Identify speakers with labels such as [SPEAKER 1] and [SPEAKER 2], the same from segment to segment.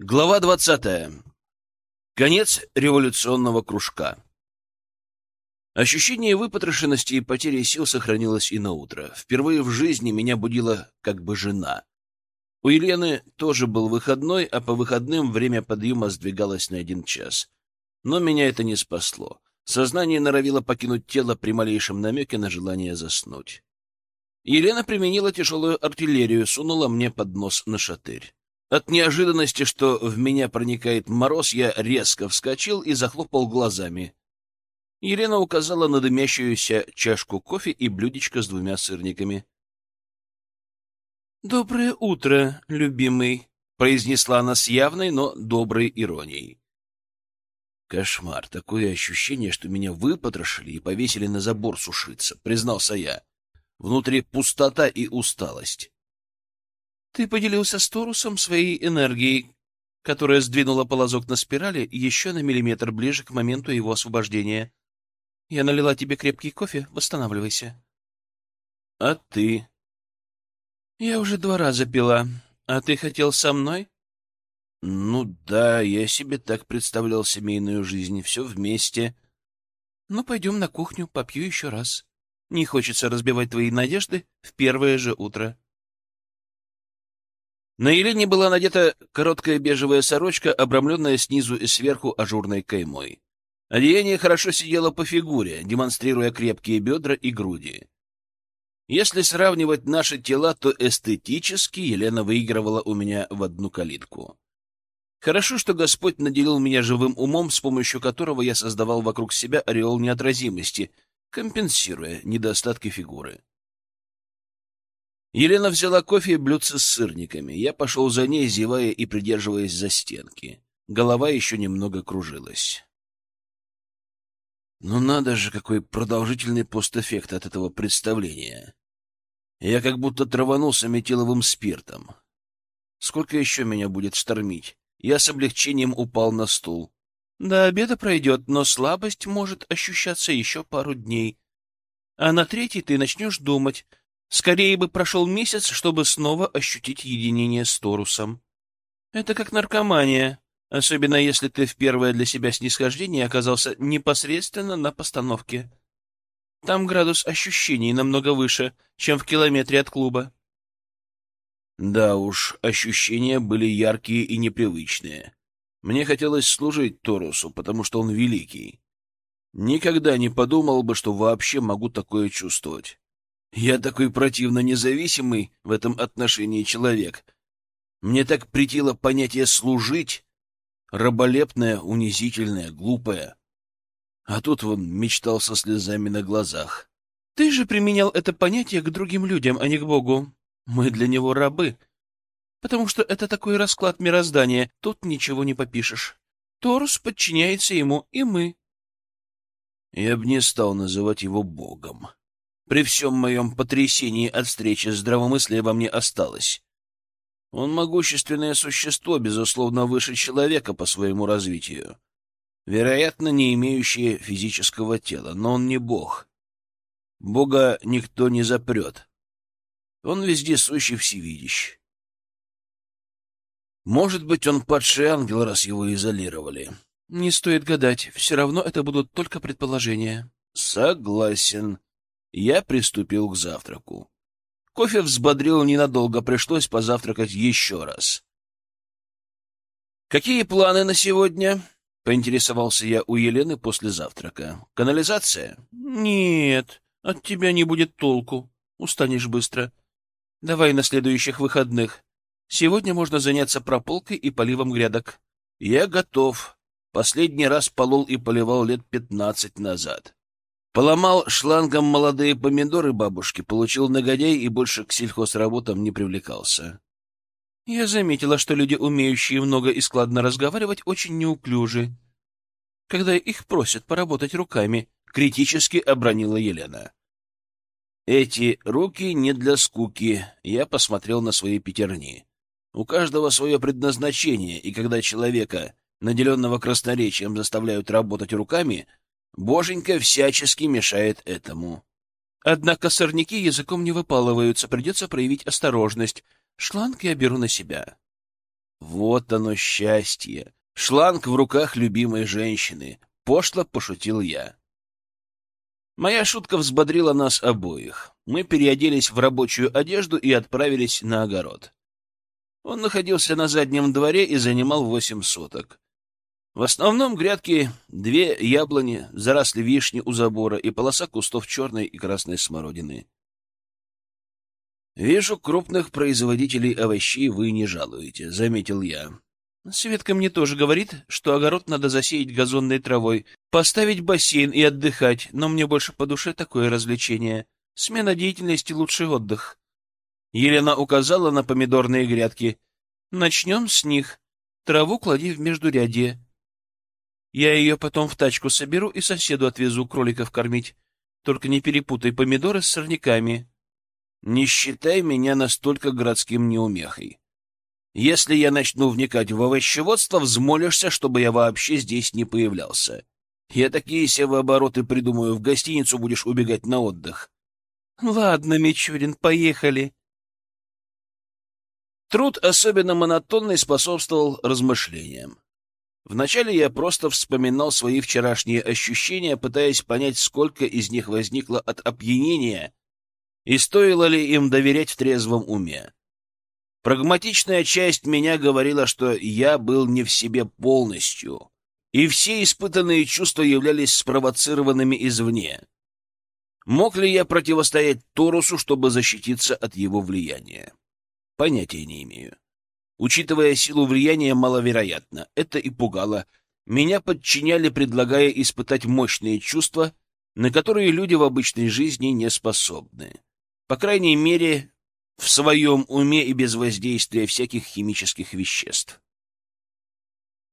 [SPEAKER 1] Глава двадцатая. Конец революционного кружка. Ощущение выпотрошенности и потери сил сохранилось и на утро. Впервые в жизни меня будила как бы жена. У Елены тоже был выходной, а по выходным время подъема сдвигалось на один час. Но меня это не спасло. Сознание норовило покинуть тело при малейшем намеке на желание заснуть. Елена применила тяжелую артиллерию, сунула мне под нос на шатырь. От неожиданности, что в меня проникает мороз, я резко вскочил и захлопал глазами. Елена указала на дымящуюся чашку кофе и блюдечко с двумя сырниками. «Доброе утро, любимый», — произнесла она с явной, но доброй иронией. Кошмар, такое ощущение, что меня выпотрошили и повесили на забор сушиться, признался я. Внутри пустота и усталость. Ты поделился с Торусом своей энергией, которая сдвинула полозок на спирали еще на миллиметр ближе к моменту его освобождения. Я налила тебе крепкий кофе, восстанавливайся. — А ты? — Я уже два раза пила. А ты хотел со мной? — Ну да, я себе так представлял семейную жизнь, все вместе. — Ну, пойдем на кухню, попью еще раз. Не хочется разбивать твои надежды в первое же утро. На Елене была надета короткая бежевая сорочка, обрамленная снизу и сверху ажурной каймой. Одеяние хорошо сидело по фигуре, демонстрируя крепкие бедра и груди. Если сравнивать наши тела, то эстетически Елена выигрывала у меня в одну калитку. Хорошо, что Господь наделил меня живым умом, с помощью которого я создавал вокруг себя ореол неотразимости, компенсируя недостатки фигуры. Елена взяла кофе и блюдце с сырниками. Я пошел за ней, зевая и придерживаясь за стенки. Голова еще немного кружилась. Ну надо же, какой продолжительный постэффект от этого представления. Я как будто траванулся метиловым спиртом. Сколько еще меня будет штормить? Я с облегчением упал на стул. До обеда пройдет, но слабость может ощущаться еще пару дней. А на третий ты начнешь думать, Скорее бы прошел месяц, чтобы снова ощутить единение с Торусом. Это как наркомания, особенно если ты в первое для себя снисхождение оказался непосредственно на постановке. Там градус ощущений намного выше, чем в километре от клуба. Да уж, ощущения были яркие и непривычные. Мне хотелось служить Торусу, потому что он великий. Никогда не подумал бы, что вообще могу такое чувствовать. Я такой противно независимый в этом отношении человек. Мне так притило понятие «служить», раболепное, унизительное, глупое. А тут он мечтал со слезами на глазах. Ты же применял это понятие к другим людям, а не к Богу. Мы для него рабы. Потому что это такой расклад мироздания, тут ничего не попишешь. Торус подчиняется ему, и мы. Я бы не стал называть его Богом. При всем моем потрясении от встречи здравомыслие во мне осталось. Он могущественное существо, безусловно, выше человека по своему развитию. Вероятно, не имеющее физического тела, но он не бог. Бога никто не запрет. Он везде сущий всевидящий. Может быть, он падший ангел, раз его изолировали. Не стоит гадать, все равно это будут только предположения. Согласен. Я приступил к завтраку. Кофе взбодрил ненадолго, пришлось позавтракать еще раз. «Какие планы на сегодня?» — поинтересовался я у Елены после завтрака. «Канализация?» «Нет, от тебя не будет толку. Устанешь быстро. Давай на следующих выходных. Сегодня можно заняться прополкой и поливом грядок». «Я готов. Последний раз полол и поливал лет пятнадцать назад». Поломал шлангом молодые помидоры бабушки, получил нагодяй и больше к сельхозработам не привлекался. Я заметила, что люди, умеющие много и складно разговаривать, очень неуклюжи. Когда их просят поработать руками, критически обронила Елена. Эти руки не для скуки. Я посмотрел на свои пятерни. У каждого свое предназначение, и когда человека, наделенного красноречием, заставляют работать руками, Боженька всячески мешает этому. Однако сорняки языком не выпалываются, придется проявить осторожность. Шланг я беру на себя. Вот оно счастье. Шланг в руках любимой женщины. Пошло пошутил я. Моя шутка взбодрила нас обоих. Мы переоделись в рабочую одежду и отправились на огород. Он находился на заднем дворе и занимал восемь соток. В основном грядки две яблони, заросли вишни у забора и полоса кустов черной и красной смородины. «Вижу, крупных производителей овощей вы не жалуете», — заметил я. Светка мне тоже говорит, что огород надо засеять газонной травой, поставить бассейн и отдыхать, но мне больше по душе такое развлечение. Смена деятельности — лучший отдых. Елена указала на помидорные грядки. Начнем с них. Траву клади в междурядье. Я ее потом в тачку соберу и соседу отвезу кроликов кормить. Только не перепутай помидоры с сорняками. Не считай меня настолько городским неумехой. Если я начну вникать в овощеводство, взмолишься, чтобы я вообще здесь не появлялся. Я такие севообороты придумаю, в гостиницу будешь убегать на отдых. Ладно, Мичурин, поехали. Труд, особенно монотонный, способствовал размышлениям. Вначале я просто вспоминал свои вчерашние ощущения, пытаясь понять, сколько из них возникло от опьянения и стоило ли им доверять в трезвом уме. Прагматичная часть меня говорила, что я был не в себе полностью, и все испытанные чувства являлись спровоцированными извне. Мог ли я противостоять Торусу, чтобы защититься от его влияния? Понятия не имею. Учитывая силу влияния, маловероятно. Это и пугало. Меня подчиняли, предлагая испытать мощные чувства, на которые люди в обычной жизни не способны. По крайней мере, в своем уме и без воздействия всяких химических веществ.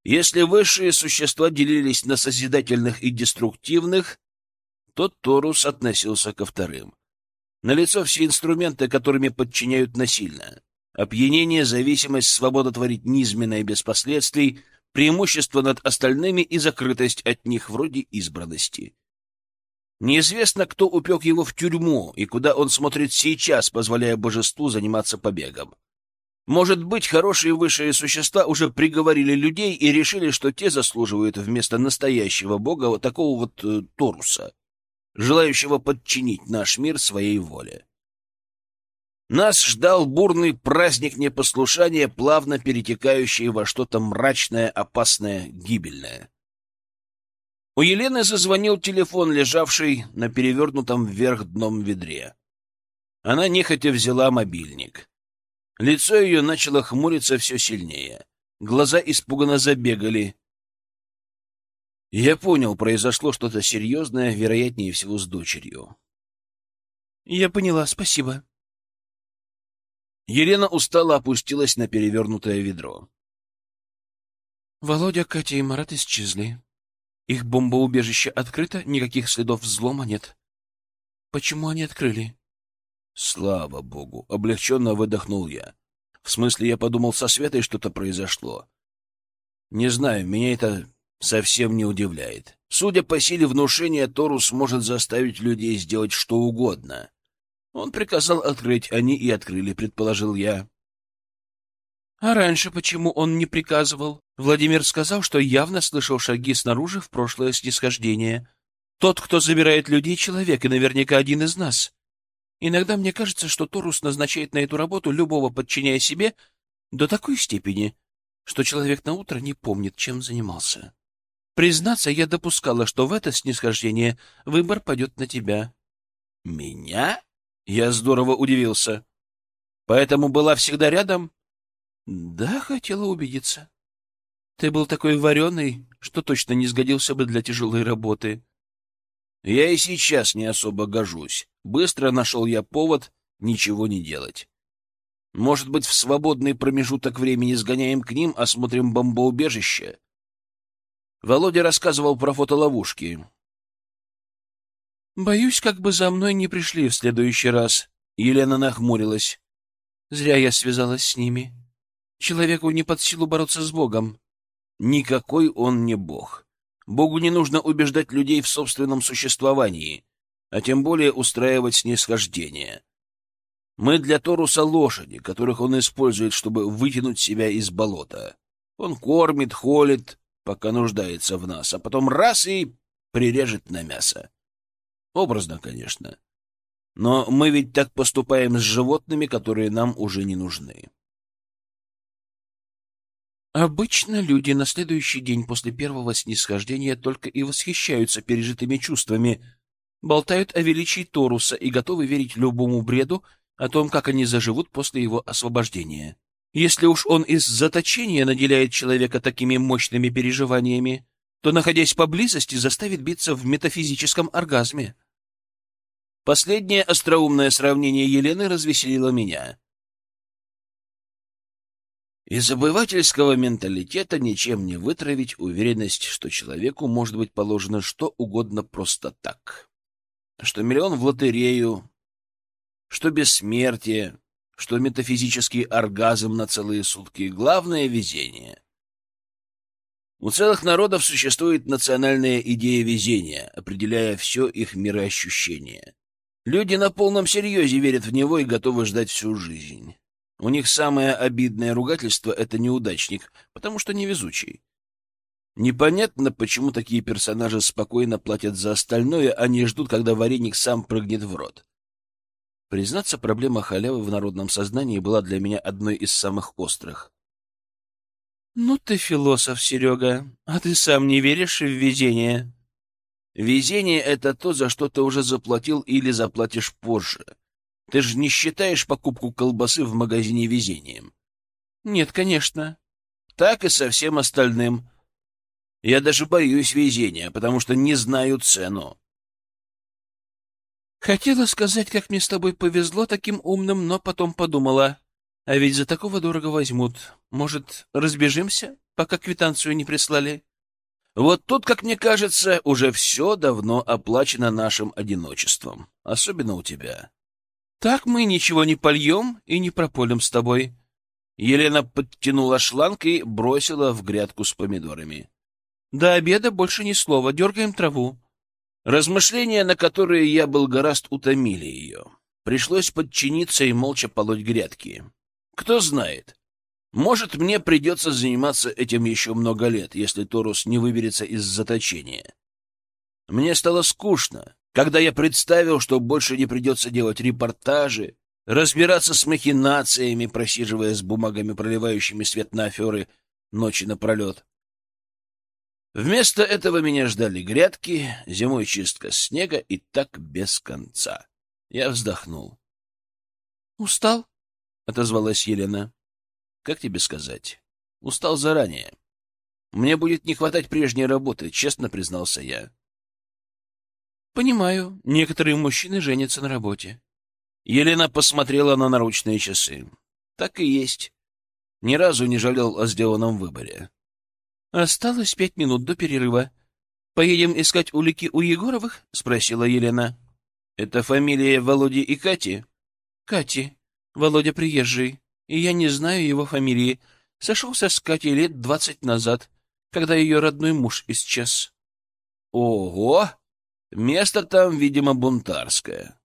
[SPEAKER 1] Если высшие существа делились на созидательных и деструктивных, то Торус относился ко вторым. Налицо все инструменты, которыми подчиняют насильно. Опьянение, зависимость, свобода творить низменное без последствий, преимущество над остальными и закрытость от них вроде избранности. Неизвестно, кто упек его в тюрьму и куда он смотрит сейчас, позволяя божеству заниматься побегом. Может быть, хорошие высшие существа уже приговорили людей и решили, что те заслуживают вместо настоящего бога вот такого вот э, Торуса, желающего подчинить наш мир своей воле. Нас ждал бурный праздник непослушания, плавно перетекающий во что-то мрачное, опасное, гибельное. У Елены зазвонил телефон, лежавший на перевернутом вверх дном ведре. Она нехотя взяла мобильник. Лицо ее начало хмуриться все сильнее. Глаза испуганно забегали. Я понял, произошло что-то серьезное, вероятнее всего, с дочерью. — Я поняла, спасибо. Елена устало опустилась на перевернутое ведро. — Володя, Катя и Марат исчезли. Их бомбоубежище открыто, никаких следов взлома нет. Почему они открыли? Слава богу, облегченно выдохнул я. В смысле, я подумал, со Светой что-то произошло. Не знаю, меня это совсем не удивляет. Судя по силе внушения, Торус может заставить людей сделать что угодно. Он приказал открыть, они и открыли, предположил я. А раньше почему он не приказывал? Владимир сказал, что явно слышал шаги снаружи в прошлое снисхождение. Тот, кто забирает людей, человек, и наверняка один из нас. Иногда мне кажется, что Торус назначает на эту работу любого, подчиняя себе, до такой степени, что человек на утро не помнит, чем занимался. Признаться, я допускала, что в это снисхождение выбор пойдет на тебя. Меня? Я здорово удивился. Поэтому была всегда рядом? Да, хотела убедиться. Ты был такой вареный, что точно не сгодился бы для тяжелой работы. Я и сейчас не особо гожусь. Быстро нашел я повод ничего не делать. Может быть, в свободный промежуток времени сгоняем к ним, осмотрим бомбоубежище? Володя рассказывал про фотоловушки. Боюсь, как бы за мной не пришли в следующий раз. Елена нахмурилась. Зря я связалась с ними. Человеку не под силу бороться с Богом. Никакой он не Бог. Богу не нужно убеждать людей в собственном существовании, а тем более устраивать снисхождение. Мы для Торуса лошади, которых он использует, чтобы вытянуть себя из болота. Он кормит, холит, пока нуждается в нас, а потом раз и прирежет на мясо. Образно, конечно. Но мы ведь так поступаем с животными, которые нам уже не нужны.
[SPEAKER 2] Обычно люди на следующий день после первого снисхождения только и восхищаются пережитыми чувствами, болтают о величии Торуса и готовы верить любому бреду о том, как они заживут после его освобождения. Если уж он из заточения наделяет человека такими мощными переживаниями, то, находясь поблизости, заставит биться в метафизическом оргазме.
[SPEAKER 1] Последнее остроумное сравнение Елены развеселило меня. Из обывательского менталитета ничем не вытравить уверенность, что человеку может быть положено что угодно просто так. Что миллион в лотерею, что бессмертие, что метафизический оргазм на целые сутки — главное — везение. У целых народов существует национальная идея везения, определяя все их мироощущение. Люди на полном серьезе верят в него и готовы ждать всю жизнь. У них самое обидное ругательство — это неудачник, потому что невезучий. Непонятно, почему такие персонажи спокойно платят за остальное, а не ждут, когда вареник сам прыгнет в рот. Признаться, проблема халявы в народном сознании была для меня одной из самых острых.
[SPEAKER 2] — Ну ты философ, Серега, а ты сам не веришь в везение?
[SPEAKER 1] Везение — это то, за что ты уже заплатил или заплатишь позже. Ты же не считаешь покупку колбасы в магазине везением?
[SPEAKER 2] Нет, конечно.
[SPEAKER 1] Так и со всем остальным. Я даже боюсь везения, потому что не знаю цену.
[SPEAKER 2] Хотела сказать, как мне с тобой повезло таким умным, но потом подумала. А ведь за такого дорого возьмут. Может, разбежимся, пока квитанцию не прислали?
[SPEAKER 1] Вот тут, как мне кажется, уже все давно оплачено нашим одиночеством, особенно у тебя.
[SPEAKER 2] Так мы ничего не польем и не прополим с тобой.
[SPEAKER 1] Елена подтянула шланг и бросила в грядку с помидорами.
[SPEAKER 2] До обеда больше ни слова, дергаем траву.
[SPEAKER 1] Размышления, на которые я был гораст, утомили ее. Пришлось подчиниться и молча полоть грядки. Кто знает, может, мне придется заниматься этим еще много лет, если Торус не выберется из заточения. Мне стало скучно, когда я представил, что больше не придется делать репортажи, разбираться с махинациями, просиживая с бумагами, проливающими свет на аферы ночи напролет. Вместо этого меня ждали грядки, зимой чистка снега и так без конца. Я вздохнул.
[SPEAKER 2] — Устал?
[SPEAKER 1] — отозвалась Елена. Как тебе сказать? Устал заранее. Мне будет не хватать прежней работы, честно признался я.
[SPEAKER 2] Понимаю, некоторые мужчины женятся на работе.
[SPEAKER 1] Елена посмотрела на наручные часы. Так и есть. Ни разу не жалел о сделанном выборе.
[SPEAKER 2] Осталось пять минут до перерыва. Поедем искать улики у Егоровых? спросила Елена.
[SPEAKER 1] Это фамилия Володи и Кати?
[SPEAKER 2] Кати. Володя приезжий и я не знаю его фамилии. Сошелся с Катей лет двадцать назад, когда ее родной муж исчез.
[SPEAKER 1] Ого! Место там, видимо, бунтарское.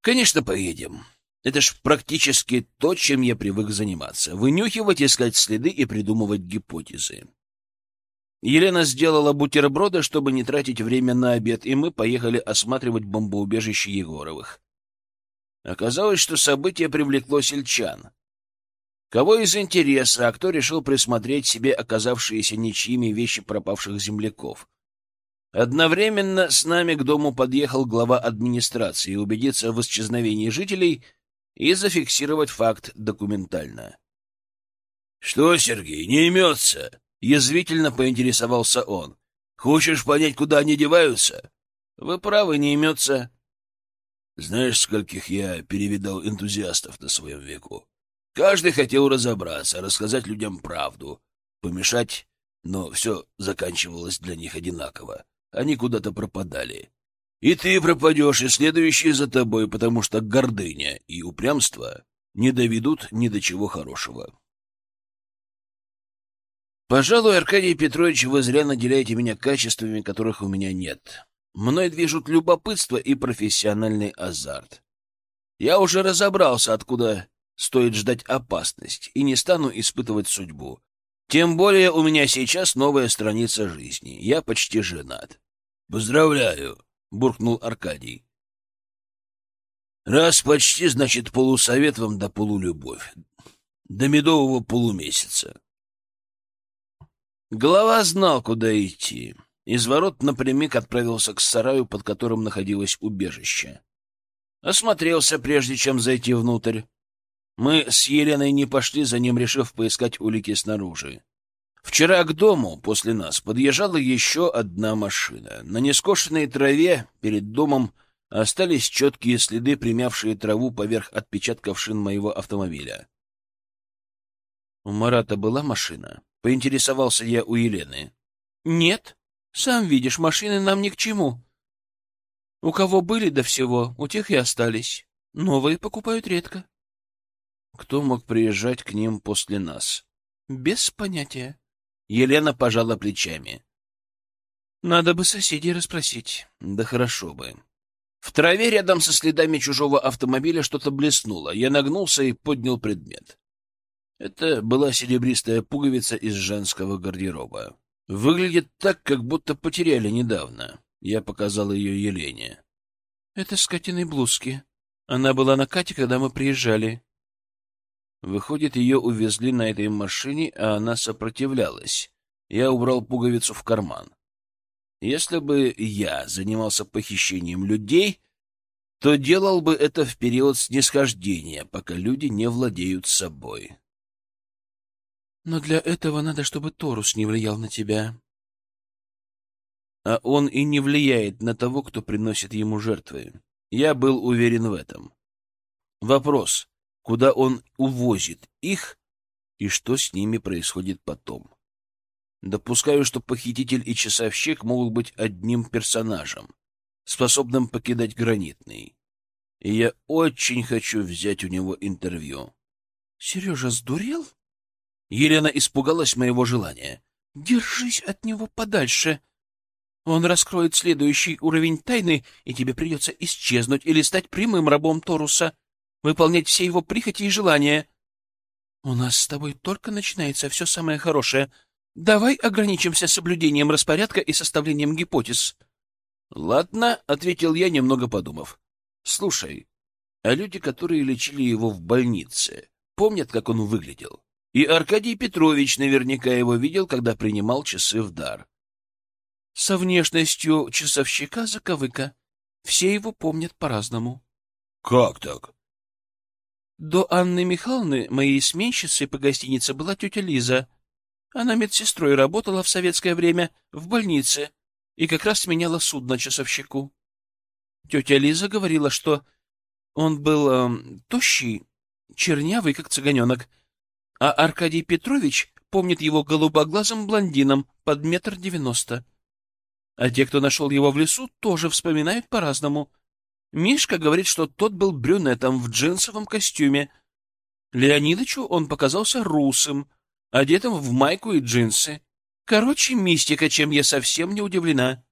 [SPEAKER 1] Конечно, поедем. Это ж практически то, чем я привык заниматься. Вынюхивать, искать следы и придумывать гипотезы. Елена сделала бутерброды, чтобы не тратить время на обед, и мы поехали осматривать бомбоубежище Егоровых. Оказалось, что событие привлекло сельчан. Кого из интереса, а кто решил присмотреть себе оказавшиеся ничьими вещи пропавших земляков. Одновременно с нами к дому подъехал глава администрации убедиться в исчезновении жителей и зафиксировать факт документально. — Что, Сергей, не имется? — язвительно поинтересовался он. — Хочешь понять, куда они деваются? — Вы правы, не имется. Знаешь, скольких я перевидал энтузиастов на своем веку? Каждый хотел разобраться, рассказать людям правду, помешать, но все заканчивалось для них одинаково. Они куда-то пропадали. И ты пропадешь, и следующие за тобой, потому что гордыня и упрямство не доведут ни до чего хорошего. Пожалуй, Аркадий Петрович, вы зря наделяете меня качествами, которых у меня нет. Мной движут любопытство и профессиональный азарт. Я уже разобрался, откуда стоит ждать опасность, и не стану испытывать судьбу. Тем более у меня сейчас новая страница жизни. Я почти женат. Поздравляю, буркнул Аркадий. Раз почти, значит, полусовет вам да полулюбовь. До медового полумесяца. Глава знал, куда идти. Из ворот напрямик отправился к сараю, под которым находилось убежище. Осмотрелся, прежде чем зайти внутрь. Мы с Еленой не пошли за ним, решив поискать улики снаружи. Вчера к дому после нас подъезжала еще одна машина. На нескошенной траве перед домом остались четкие следы, примявшие траву поверх отпечатков шин моего автомобиля. У Марата была машина? Поинтересовался я у Елены. Нет. Сам видишь, машины нам ни к чему. У кого были до всего, у тех и остались. Новые покупают редко. Кто мог приезжать к ним после нас? Без понятия. Елена пожала плечами. Надо бы соседей расспросить. Да хорошо бы. В траве рядом со следами чужого автомобиля что-то блеснуло. Я нагнулся и поднял предмет. Это была серебристая пуговица из женского гардероба. Выглядит так, как будто потеряли недавно. Я показал ее Елене. — Это скотиной блузки. Она была на Кате, когда мы приезжали. Выходит, ее увезли на этой машине, а она сопротивлялась. Я убрал пуговицу в карман. Если бы я занимался похищением людей, то делал бы это в период снисхождения, пока люди не владеют собой. Но для этого надо, чтобы Торус не влиял на тебя. А он и не влияет на того, кто приносит ему жертвы. Я был уверен в этом. Вопрос куда он увозит их и что с ними происходит потом. Допускаю, что похититель и часовщик могут быть одним персонажем, способным покидать гранитный. И я очень хочу взять у него интервью. — Сережа сдурел? Елена испугалась моего желания. — Держись от него подальше. Он раскроет следующий уровень тайны, и тебе придется исчезнуть или стать прямым рабом Торуса выполнять все его прихоти и желания. У нас с тобой только начинается все самое хорошее. Давай ограничимся соблюдением распорядка и составлением гипотез. Ладно, ответил я, немного подумав. Слушай, а люди, которые лечили его в больнице, помнят, как он выглядел? И Аркадий Петрович наверняка его видел, когда принимал часы в дар. Со внешностью часовщика заковыка. Все его помнят по-разному. — Как так? До Анны Михайловны, моей сменщицей по гостинице, была тетя Лиза. Она медсестрой работала в советское время в больнице и как раз сменяла судно часовщику. Тетя Лиза говорила, что он был э, тощий, чернявый, как цыганенок, а Аркадий Петрович помнит его голубоглазым блондином под метр девяносто. А те, кто нашел его в лесу, тоже вспоминают по-разному — Мишка говорит, что тот был брюнетом в джинсовом костюме. Леонидычу он показался русым, одетым в майку и джинсы. Короче, мистика, чем я совсем не удивлена.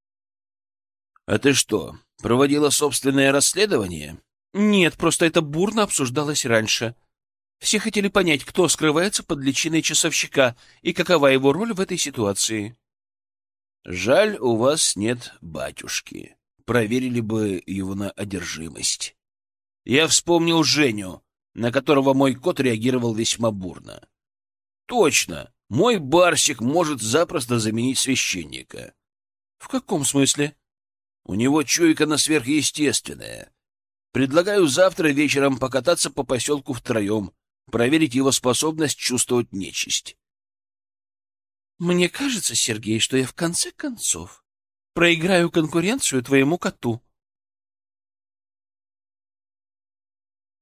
[SPEAKER 1] — А ты что, проводила собственное расследование? — Нет, просто это бурно обсуждалось раньше. Все хотели понять, кто скрывается под личиной часовщика и какова его роль в этой ситуации. — Жаль, у вас нет батюшки проверили бы его на одержимость. Я вспомнил Женю, на которого мой кот реагировал весьма бурно. Точно, мой барсик может запросто заменить священника. В каком смысле? У него чуйка на сверхъестественное. Предлагаю завтра вечером покататься по поселку втроем, проверить его способность чувствовать нечисть. Мне кажется, Сергей, что я в конце концов проиграю конкуренцию твоему коту.